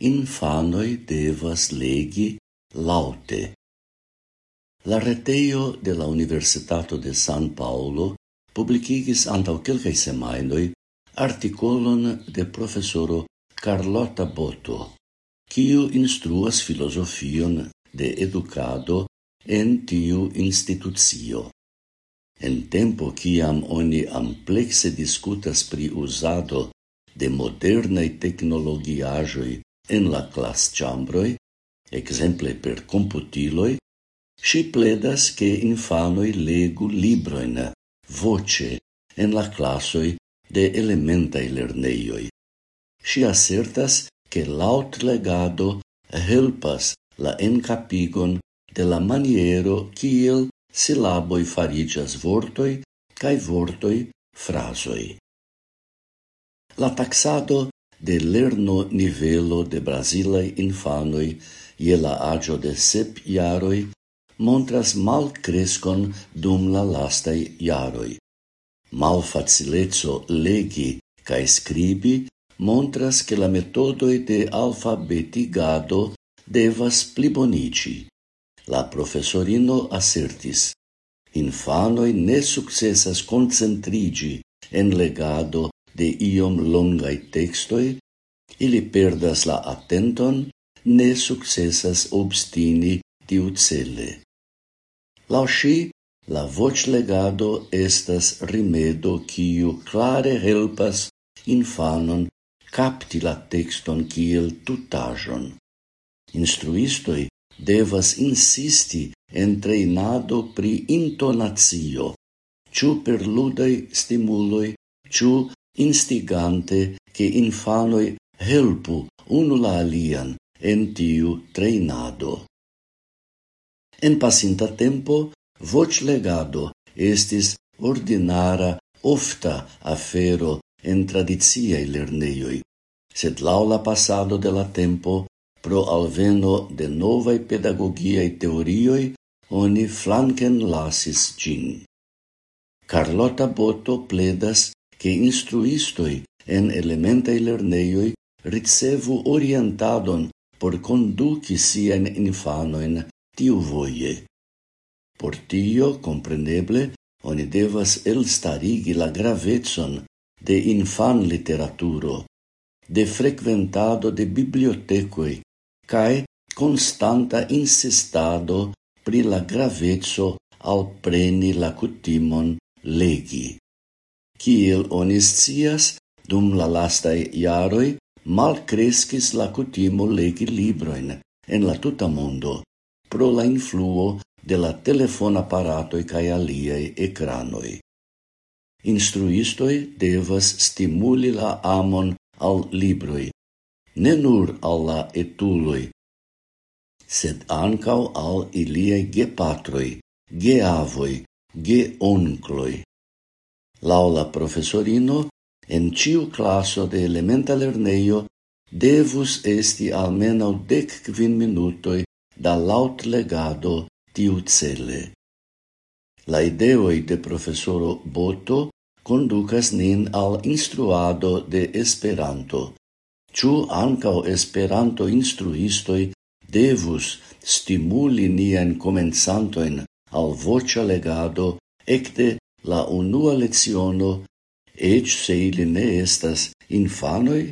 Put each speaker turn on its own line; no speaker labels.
Infanoi devas legi laute. La reteio de la Universitato de San Paolo publicigis antau quelcae semainoi articolon de professoro Carlota Boto, kiu instruas filosofion de educado en tiu institucio. En tempo kiam oni amplexe discutas pri uzado de modernaj technologiajoi en la clasciambroi, exemple per computiloi, si pledas che infanoi legu libroin voce en la classoi de elementai lerneioi. Si assertas che laut legado helpas la encapigon de la maniero kiel silaboi farigias vortoi cae vortoi frasoi. La taxado de lerno nivelo de Brasilei infanoi je la agio de sep iaroi montras mal crescon dum la lastai iaroi. Mal facilezzo legi ca scribi montras che la metodoi de alfabetigado devas plibonici. La professorino assertis. Infanoi ne successas concentrigi en legado de iom longai textoi, ili perdas la attenton, ne successas obstini tiu cele. Lau sci, la voclegado estas rimedo quiu clare helpas infanon capti la texton kiel tutajon. Instruistoi devas insisti en treinado pri intonatio, ciu per ludai stimuloi, ciu instigante che infanoi helpu unu la alian en tiu treinado. En pasinta tempo, voc legado estis ordinara ofta afero en tradiziai lerneioi, sed laula passado de la tempo, pro alveno de novae pedagogiae teorioi, oni flanken lasis gin. Carlota Boto pledas che instruistoi en elementai lerneioi ricevu orientadon por conduci sien infanoin tiu voie. Por tio, compreneble, oni devas elstarigi la gravetson de infan literaturo, de frequentado de bibliotecoi, cae constanta insistado pri la gravetso al preni la cutimon legi. Kiel oni dum la lastae iaroi, mal crescis la cutimo legi libroin en la tuta mondo pro la influo de la telefonaparatoj cae aliei ecranoi. Instruistoi devas stimuli la amon al libroi, ne nur al la etuloi, sed ancau al iliei gepatroi, geavoi, geonkloj. Laula professorino, en ciu classo de elementa lerneio devus esti almenau dec quin minutoi da laut legado tiu cele. La ideoi de professoro Boto conducas nin al instruado de Esperanto. Ciu ancao Esperanto instruistoi devus stimuli nian comensantoin al vocia legado ecte la unua leciono, ec se ili ne estas infanoi,